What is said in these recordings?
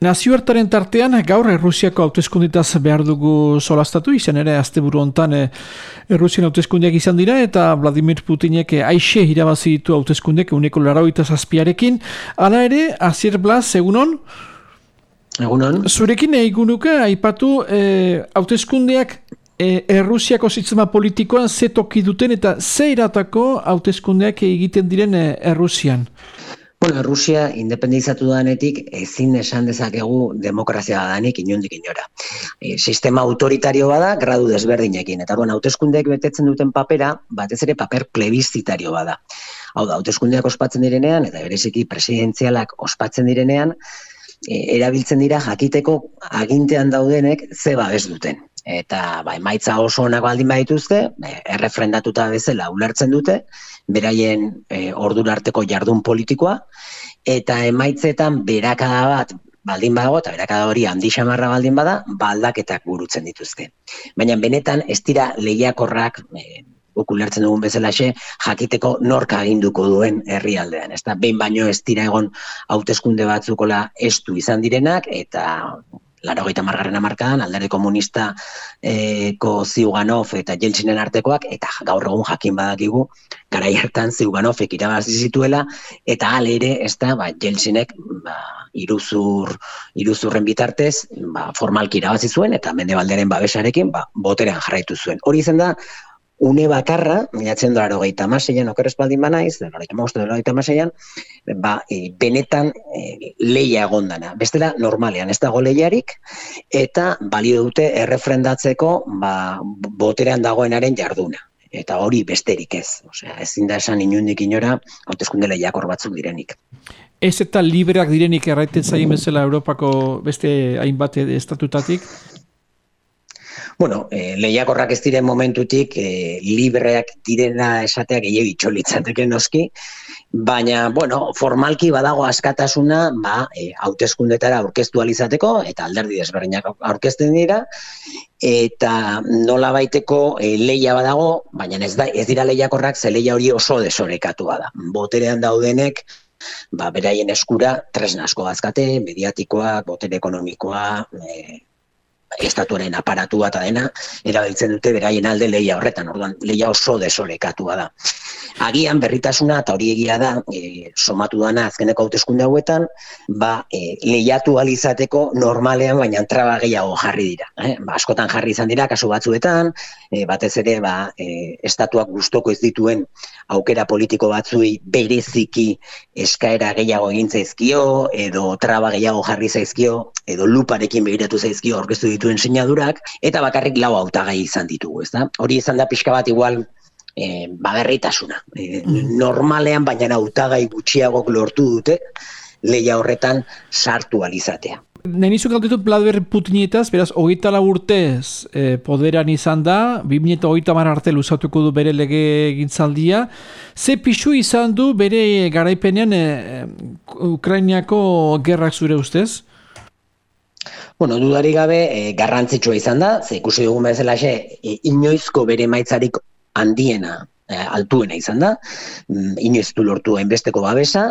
Nazioartaren tartean, gaur Errusiako hauteskunditaz behar dugu solastatu, izan ere, azteburu hontan Errusian hauteskundiak izan dira, eta Vladimir Putinek aixe irabazi ditu hauteskundek uneko laraoita zazpiarekin. Hala ere, Azier Blas, egunon? Egunon. Zurekin egunuka, aipatu, e, hauteskundeak e, Errusiako sistema politikoan ze toki duten, eta ze iratako hauteskundeak egiten diren e, Errusian? Bueno, Rusia independizatu danetik ezin esan dezakegu demokrazia badanik inondik inora. E, sistema autoritario bada, gradu desberdinekin. Eta bueno, hauteskundeek betetzen duten papera, batez ere paper plebiscitario bada. Hau da, hauteskundeak ospatzen direnean, eta bereziki presidentzialak ospatzen direnean, e, erabiltzen dira jakiteko agintean daudenek ze babes duten. Eta bai, maitza oso onak baldin badituzte, errefrendatuta bezala ulertzen dute, beraien e, ordura arteko jardun politikoa, eta emaitzetan berakada bat baldin badago, eta berakada hori handi xamarra baldin bada, baldaketak burutzen dituzte. Baina benetan ez dira lehiakorrak, e, ulertzen dugun bezalaxe, jakiteko norka aginduko duen herrialdean. Ez da, behin baino ez dira egon hauteskunde batzukola estu izan direnak, eta laro gaita margarren amarkadan, alderdi komunista e, ko Ziuganov eta Jeltsinen artekoak, eta gaur egun jakin badakigu, gara hartan Ziuganovek irabazi zituela, eta ale ere, ez da, ba, Jeltsinek ba, iruzur, iruzurren bitartez, ba, formalki irabazi zuen, eta mendebalderen babesarekin, ba, boterean jarraitu zuen. Hori izan da, une bakarra, miratzen doa erogeita maseian, okeres baldin banaiz, erogeita mauztu erogeita maseian, ba, e, benetan e, leia egondana. Bestela, normalean, ez dago leiarik, eta balio dute errefrendatzeko ba, boterean dagoenaren jarduna. Eta hori besterik ez. Osea, ezin da esan inundik inora, hautezkunde lehiakor batzuk direnik. Ez eta libreak direnik erraiten zain bezala Europako beste hainbat estatutatik? Bueno, e, lehiakorrak ez diren momentutik e, libreak direna esateak gehiago itxolitzateke noski, baina, bueno, formalki badago askatasuna, ba, e, hauteskundetara aurkeztu alizateko, eta alderdi desberdinak aurkezten dira, eta nola baiteko e, leia badago, baina ez, da, ez dira lehiakorrak, ze leia hori oso desorekatu da. Boterean daudenek, ba, beraien eskura tresnasko gazkate, mediatikoak, botere ekonomikoa, e, estatuaren aparatua eta dena, erabiltzen dute beraien alde leia horretan, orduan leia oso desorekatua da. Agian berritasuna eta hori egia da, e, somatu dana azkeneko hauteskunde hauetan, ba, e, lehiatu alizateko normalean baina traba gehiago jarri dira. Eh? Ba, askotan jarri izan dira, kasu batzuetan, e, batez ere, ba, e, estatuak gustoko ez dituen aukera politiko batzui bereziki eskaera gehiago egin zaizkio, edo traba gehiago jarri zaizkio, edo luparekin begiratu zaizkio orkestu dituen sinadurak, eta bakarrik lau hautagai izan ditugu, ez da? Hori izan da pixka bat igual e, baberritasuna. E, normalean, baina hautagai gutxiagok lortu dute, leia horretan sartu alizatea. Neni zu galditu Vladimir Putinetaz, beraz, hogeita urtez e, poderan izan da, 2000 hogeita mar arte luzatuko du bere lege gintzaldia. Ze pixu izan du bere garaipenean e, Ukrainiako gerrak zure ustez? Bueno, dudari gabe e, garrantzitsua izan da, ze ikusi dugun bezala xe, e, inoizko bere maitzarik handiena e, altuena izan da, mm, inoiz du lortu hainbesteko babesa,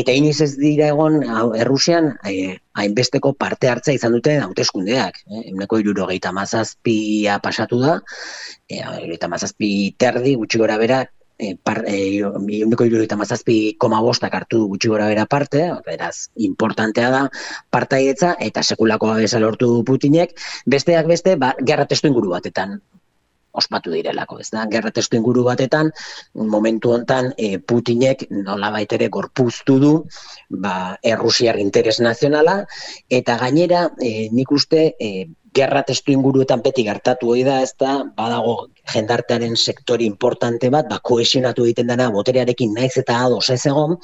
eta inoiz ez dira egon Errusian e, hainbesteko parte hartza izan duten hauteskundeak. E, Euneko iruro gehieta mazazpia pasatu da, e, gehieta mazazpi terdi, gutxi gora bera, e, par, e, uneko mazazpi koma bostak hartu gutxi gora bera parte, beraz, importantea da partaidetza eta sekulako babesa lortu Putinek, besteak beste, ba, gerra testu inguru batetan ospatu direlako, ez da, gerra testu inguru batetan, momentu hontan e, Putinek nola baitere gorpuztu du, ba, errusiar interes nazionala, eta gainera, e, nik uste, e, gerra testu inguruetan beti gertatu hori da, ez da, badago jendartearen sektori importante bat, ba, koesionatu egiten dena boterearekin naiz eta ados ez egon,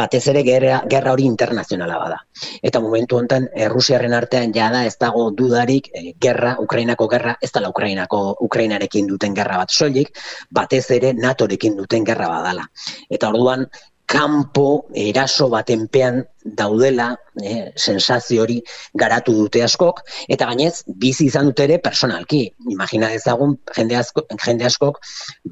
batez ere gerra, gerra hori internazionala bada. Eta momentu honetan, Errusiaren artean jada ez dago dudarik, e, gerra, Ukrainako gerra, ez dala Ukrainako, Ukrainarekin duten gerra bat soilik, batez ere NATOrekin duten gerra badala. Eta orduan, kanpo eraso batenpean daudela e, sensazio hori garatu dute askok eta gainez bizi izan dute ere personalki. Imagina dezagun jende asko jende askok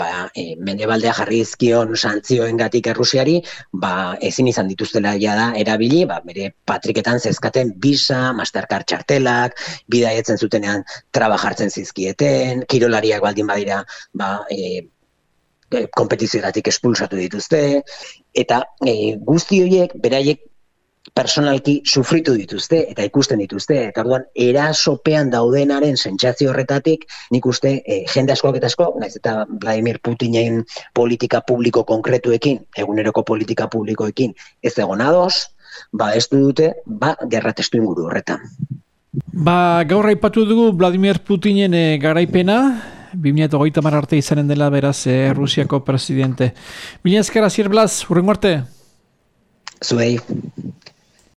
ba e, mendebaldea jarri dizkion santzioengatik errusiari ba ezin izan dituztela ja da erabili ba bere patriketan zezkaten visa mastercard txartelak bidaietzen zutenean traba jartzen zizkieten kirolariak baldin badira ba e, kompetizioetatik espulsatu dituzte, eta e, guzti horiek beraiek personalki sufritu dituzte eta ikusten dituzte. Eta orduan, erasopean daudenaren sentsazio horretatik, nik uste e, jende askoak eta asko, naiz eta Vladimir Putinen politika publiko konkretuekin, eguneroko politika publikoekin, ez egon ados, ba, ez dute, ba, gerra testu inguru horretan. Ba, gaur aipatu dugu Vladimir Putinen e, garaipena, 2008 arte izanen dela beraz e, Rusiako presidente. Mila ezkara, Zier Blas, hurrengo arte? Zuei.